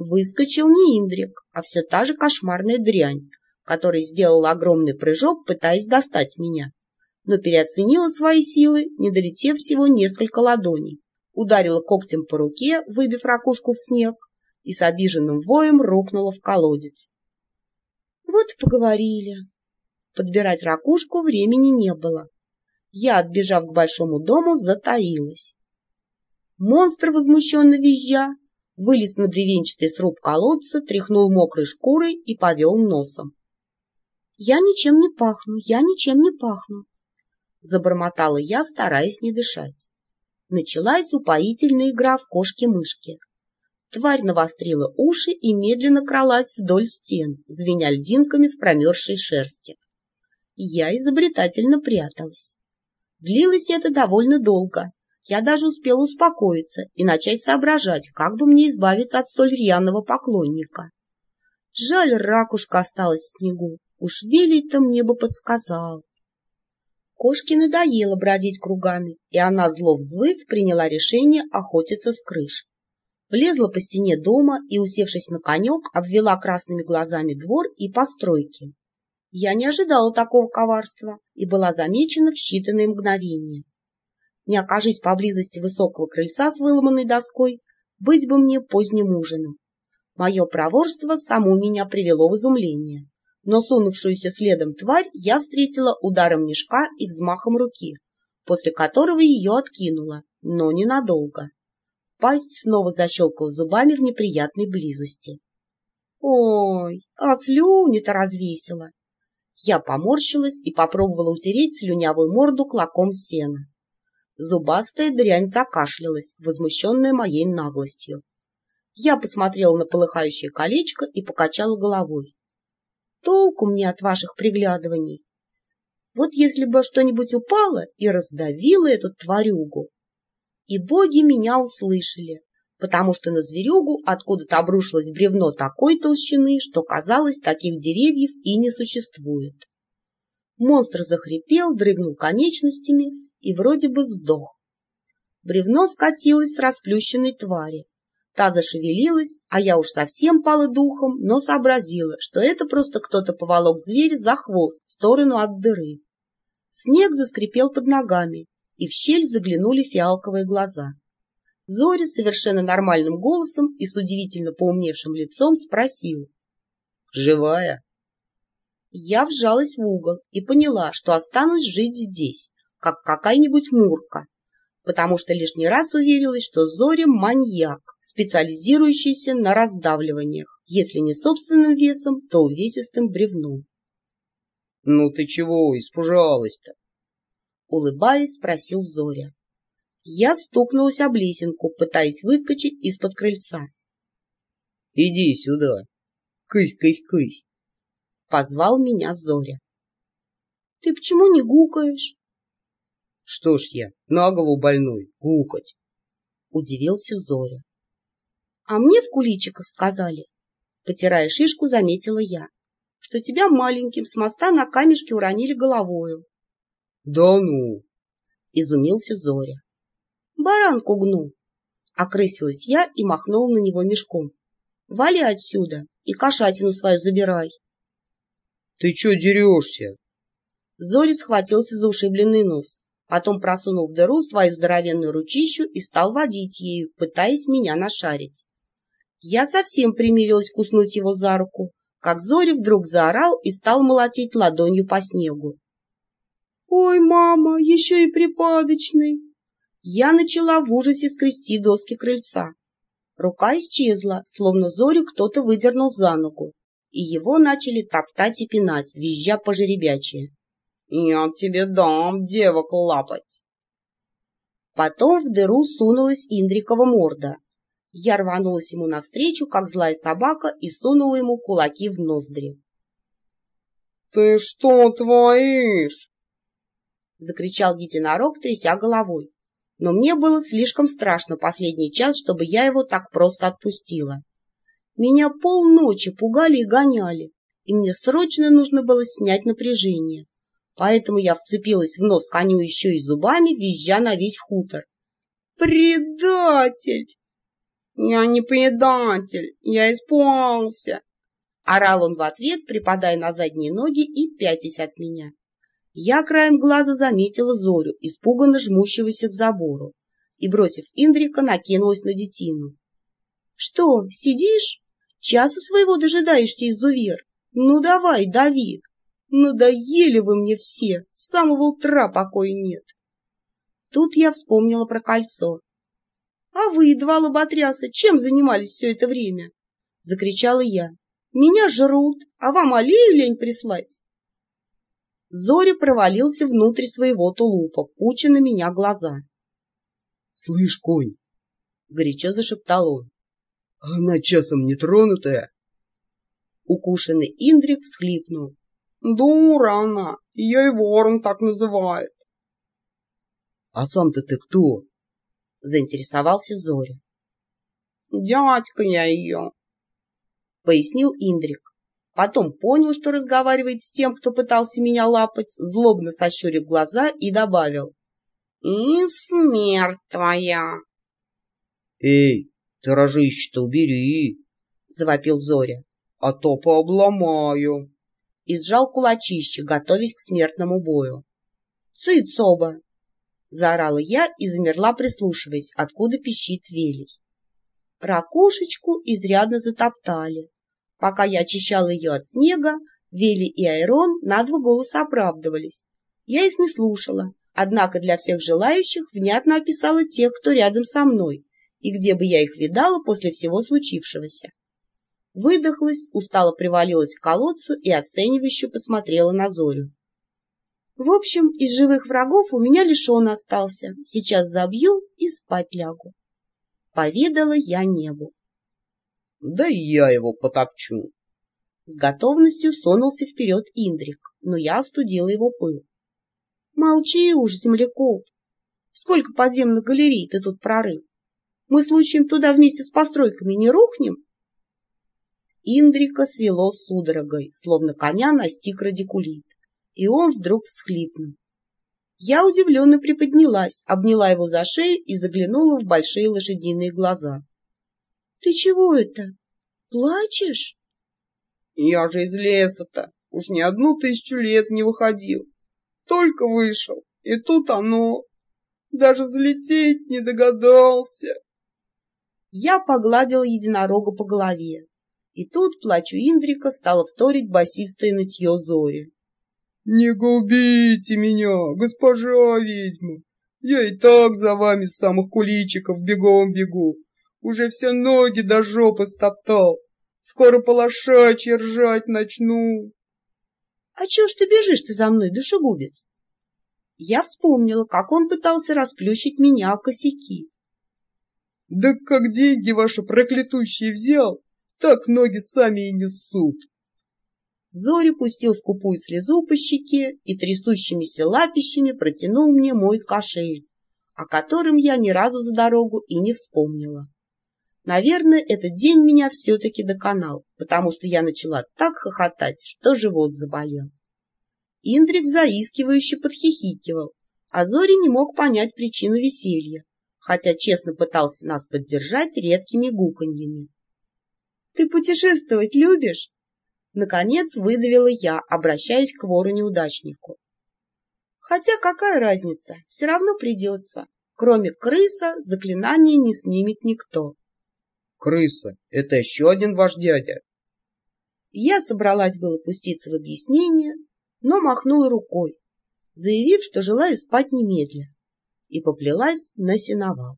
выскочил не Индрик, а все та же кошмарная дрянь, которая сделала огромный прыжок, пытаясь достать меня, но переоценила свои силы, не долетев всего несколько ладоней, ударила когтем по руке, выбив ракушку в снег, и с обиженным воем рухнула в колодец. Вот поговорили. Подбирать ракушку времени не было. Я, отбежав к большому дому, затаилась. Монстр, возмущенно визжа, вылез на бревенчатый сруб колодца, тряхнул мокрой шкурой и повел носом. — Я ничем не пахну, я ничем не пахну, — забормотала я, стараясь не дышать. Началась упоительная игра в кошки-мышки. Тварь навострила уши и медленно кралась вдоль стен, звеня льдинками в промерзшей шерсти. Я изобретательно пряталась. Длилось это довольно долго. Я даже успела успокоиться и начать соображать, как бы мне избавиться от столь рьяного поклонника. Жаль, ракушка осталась в снегу. Уж велий-то мне бы подсказал. Кошке надоело бродить кругами, и она, зло взвыв, приняла решение охотиться с крыш. Влезла по стене дома и, усевшись на конек, обвела красными глазами двор и постройки. Я не ожидала такого коварства и была замечена в считанные мгновения. Не окажись поблизости высокого крыльца с выломанной доской, быть бы мне поздним ужином. Мое проворство само меня привело в изумление, но сунувшуюся следом тварь я встретила ударом мешка и взмахом руки, после которого ее откинула, но ненадолго. Пасть снова защелкала зубами в неприятной близости. Ой, а слюни-то развесила. Я поморщилась и попробовала утереть слюнявую морду клоком сена. Зубастая дрянь закашлялась, возмущенная моей наглостью. Я посмотрела на полыхающее колечко и покачала головой. Толку мне от ваших приглядываний. Вот если бы что-нибудь упало и раздавило эту тварюгу. И боги меня услышали, потому что на зверюгу откуда-то обрушилось бревно такой толщины, что, казалось, таких деревьев и не существует. Монстр захрипел, дрыгнул конечностями и вроде бы сдох. Бревно скатилось с расплющенной твари. Та зашевелилась, а я уж совсем пала духом, но сообразила, что это просто кто-то поволок зверя за хвост в сторону от дыры. Снег заскрипел под ногами, и в щель заглянули фиалковые глаза. Зоря совершенно нормальным голосом и с удивительно поумневшим лицом спросил. — Живая? Я вжалась в угол и поняла, что останусь жить здесь, как какая-нибудь мурка, потому что лишний раз уверилась, что Зоря — маньяк, специализирующийся на раздавливаниях, если не собственным весом, то увесистым бревном. — Ну ты чего испужалась-то? — улыбаясь, спросил Зоря. Я стукнулась об лесенку, пытаясь выскочить из-под крыльца. — Иди сюда. Кысь-кысь-кысь. Позвал меня Зоря. — Ты почему не гукаешь? — Что ж я, на голову больной, гукать. Удивился Зоря. — А мне в куличиках сказали, потирая шишку, заметила я, что тебя маленьким с моста на камешке уронили головою. — Да ну! — изумился Зоря. Баранку гну. Окрысилась я и махнула на него мешком. Вали отсюда и кошатину свою забирай. Ты чё дерешься? Зори схватился за ушибленный нос, потом просунул в дыру свою здоровенную ручищу и стал водить ею, пытаясь меня нашарить. Я совсем примирилась куснуть его за руку, как Зори вдруг заорал и стал молотить ладонью по снегу. — Ой, мама, еще и припадочный! Я начала в ужасе скрести доски крыльца. Рука исчезла, словно Зорю кто-то выдернул за ногу, и его начали топтать и пинать, визжа по жеребячье. «Я тебе дам девок лапать!» Потом в дыру сунулась Индрикова морда. Я рванулась ему навстречу, как злая собака, и сунула ему кулаки в ноздри. «Ты что творишь?» — закричал единорог, тряся головой но мне было слишком страшно последний час, чтобы я его так просто отпустила. Меня полночи пугали и гоняли, и мне срочно нужно было снять напряжение. Поэтому я вцепилась в нос коню еще и зубами, визжа на весь хутор. «Предатель!» «Я не предатель, я испугался!» Орал он в ответ, припадая на задние ноги и пятясь от меня. Я краем глаза заметила Зорю, испуганно жмущегося к забору, и, бросив Индрика, накинулась на детину. — Что, сидишь? Часу своего дожидаешься, изувер? Ну давай, дави! Надоели вы мне все, с самого утра покоя нет. Тут я вспомнила про кольцо. — А вы, два лоботряса, чем занимались все это время? — закричала я. — Меня жрут, а вам аллею лень прислать? Зори провалился внутрь своего тулупа, пуча на меня глаза. — Слышь, конь! — горячо зашептал он. — Она часом не тронутая? Укушенный Индрик всхлипнул. — Дура она, ее и ворон так называет. — А сам-то ты кто? — заинтересовался Зоря. — Дядька я ее, — пояснил Индрик. Потом понял, что разговаривает с тем, кто пытался меня лапать, злобно сощурив глаза и добавил. — И смерть твоя! — Эй, ты рожище-то убери! — завопил Зоря. — А то пообломаю! И сжал кулачище, готовясь к смертному бою. — Цыц оба! — заорала я и замерла, прислушиваясь, откуда пищит велий. Ракушечку изрядно затоптали. Пока я очищала ее от снега, Вели и Айрон на два голоса оправдывались. Я их не слушала, однако для всех желающих внятно описала тех, кто рядом со мной, и где бы я их видала после всего случившегося. Выдохлась, устало привалилась к колодцу и оценивающе посмотрела на Зорю. В общем, из живых врагов у меня лишь он остался. Сейчас забью и спать лягу. Поведала я небу. Да и я его потопчу. С готовностью сунулся вперед Индрик, но я остудила его пыл. Молчи уж, землекоп. Сколько подземных галерей ты тут прорыл? Мы случаем туда вместе с постройками не рухнем? Индрика свело судорогой, словно коня настиг радикулит, и он вдруг всхлипнул. Я удивленно приподнялась, обняла его за шею и заглянула в большие лошадиные глаза. — Ты чего это? Плачешь? — Я же из леса-то уж не одну тысячу лет не выходил. Только вышел, и тут оно. Даже взлететь не догадался. Я погладила единорога по голове, и тут плачу Индрика стала вторить басистое нытье Зори. — Не губите меня, госпожа ведьма! Я и так за вами с самых куличиков бегом бегу. Уже все ноги до жопы стоптал. Скоро по лошачьи ржать начну. — А чего ж ты бежишь-то за мной, душегубец? Я вспомнила, как он пытался расплющить меня о косяки. — Да как деньги ваши проклятущие взял, так ноги сами и несут. Зори пустил скупую слезу по щеке и трясущимися лапищами протянул мне мой кошель, о котором я ни разу за дорогу и не вспомнила. Наверное, этот день меня все-таки доконал, потому что я начала так хохотать, что живот заболел. Индрик заискивающе подхихикивал, а Зори не мог понять причину веселья, хотя честно пытался нас поддержать редкими гуканьями. — Ты путешествовать любишь? Наконец выдавила я, обращаясь к вору-неудачнику. Хотя какая разница, все равно придется. Кроме крыса, заклинание не снимет никто. Крыса — это еще один ваш дядя. Я собралась было пуститься в объяснение, но махнула рукой, заявив, что желаю спать немедля, и поплелась на сеновал.